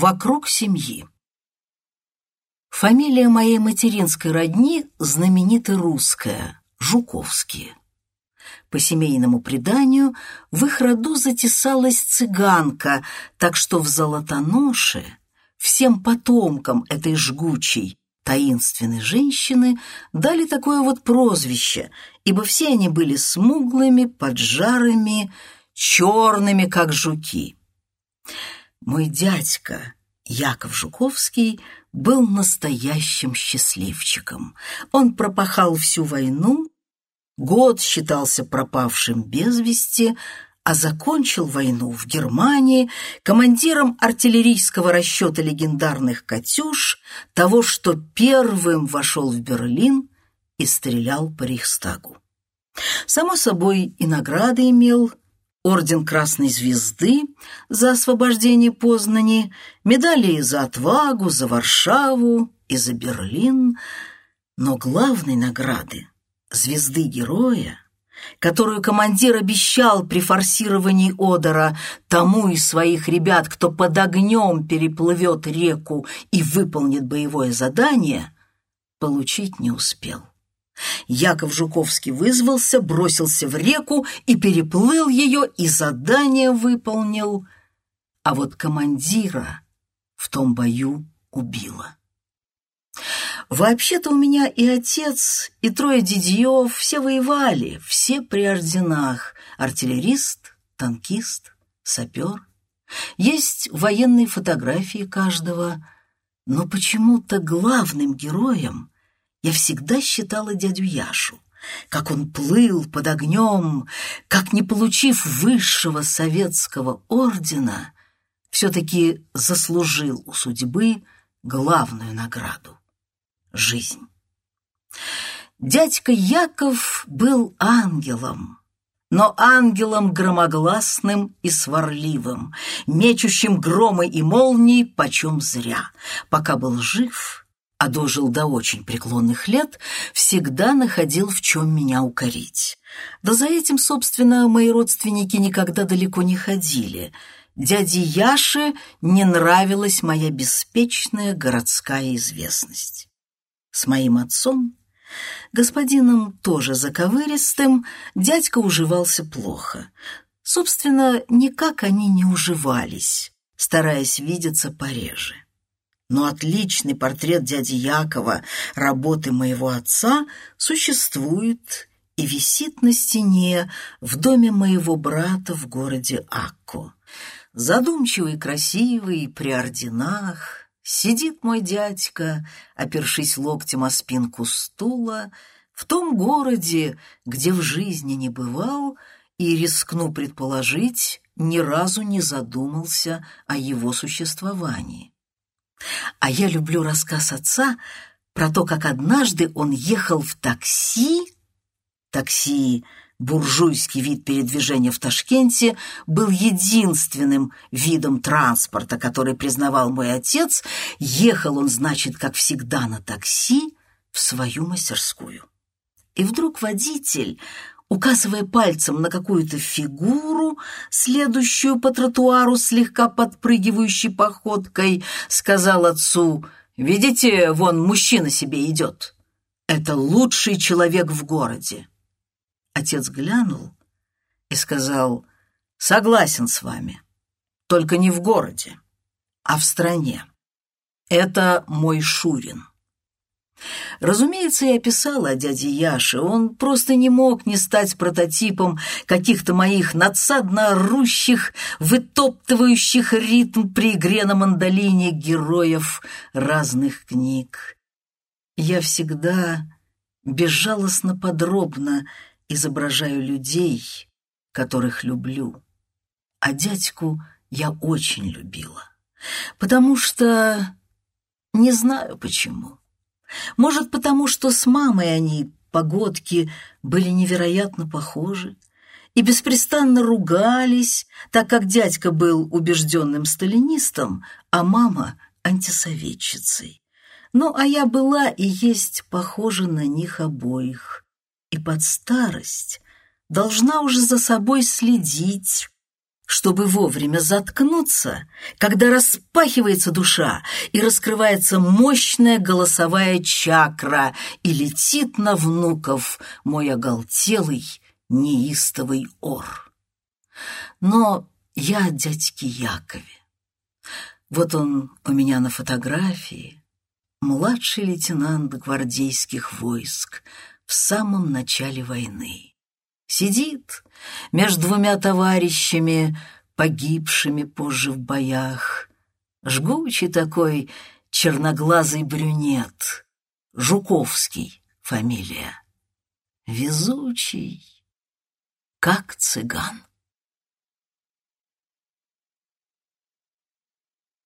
Вокруг семьи. Фамилия моей материнской родни знаменита русская – Жуковские. По семейному преданию, в их роду затесалась цыганка, так что в Золотоноше всем потомкам этой жгучей, таинственной женщины дали такое вот прозвище, ибо все они были смуглыми, поджарыми, черными, как жуки. Мой дядька, Яков Жуковский, был настоящим счастливчиком. Он пропахал всю войну, год считался пропавшим без вести, а закончил войну в Германии командиром артиллерийского расчета легендарных «Катюш», того, что первым вошел в Берлин и стрелял по Рейхстагу. Само собой, и награды имел – орден Красной Звезды за освобождение Познани, медали за отвагу, за Варшаву и за Берлин, но главной награды — звезды героя, которую командир обещал при форсировании Одера тому из своих ребят, кто под огнем переплывет реку и выполнит боевое задание, получить не успел. Яков Жуковский вызвался, бросился в реку и переплыл ее, и задание выполнил. А вот командира в том бою убило. Вообще-то у меня и отец, и трое дядьев, все воевали, все при орденах. Артиллерист, танкист, сапер. Есть военные фотографии каждого, но почему-то главным героем я всегда считала дядю Яшу. Как он плыл под огнем, как, не получив высшего советского ордена, все-таки заслужил у судьбы главную награду — жизнь. Дядька Яков был ангелом, но ангелом громогласным и сварливым, мечущим громы и молнии почем зря. Пока был жив, а дожил до очень преклонных лет, всегда находил в чем меня укорить. Да за этим, собственно, мои родственники никогда далеко не ходили. Дяде Яше не нравилась моя беспечная городская известность. С моим отцом, господином тоже заковыристым, дядька уживался плохо. Собственно, никак они не уживались, стараясь видеться пореже но отличный портрет дяди Якова, работы моего отца, существует и висит на стене в доме моего брата в городе Акко. Задумчивый, красивый, при орденах, сидит мой дядька, опершись локтем о спинку стула, в том городе, где в жизни не бывал, и, рискну предположить, ни разу не задумался о его существовании. А я люблю рассказ отца про то, как однажды он ехал в такси. Такси буржуйский вид передвижения в Ташкенте был единственным видом транспорта, который признавал мой отец. Ехал он, значит, как всегда, на такси в свою мастерскую. И вдруг водитель указывая пальцем на какую-то фигуру, следующую по тротуару слегка подпрыгивающей походкой, сказал отцу, «Видите, вон мужчина себе идет. Это лучший человек в городе». Отец глянул и сказал, «Согласен с вами, только не в городе, а в стране. Это мой Шурин». Разумеется, я писала о дяде Яше, он просто не мог не стать прототипом каких-то моих надсадно орущих, вытоптывающих ритм при игре на мандолине героев разных книг. Я всегда безжалостно подробно изображаю людей, которых люблю, а дядьку я очень любила, потому что... Не знаю почему. Может, потому что с мамой они, погодки, были невероятно похожи и беспрестанно ругались, так как дядька был убежденным сталинистом, а мама — антисоветчицей. Ну, а я была и есть похожа на них обоих. И под старость должна уже за собой следить, чтобы вовремя заткнуться, когда распахивается душа и раскрывается мощная голосовая чакра и летит на внуков мой оголтелый неистовый ор. Но я о дядьке Якове. Вот он у меня на фотографии, младший лейтенант гвардейских войск в самом начале войны. Сидит между двумя товарищами, погибшими позже в боях. Жгучий такой черноглазый брюнет, Жуковский фамилия. Везучий, как цыган.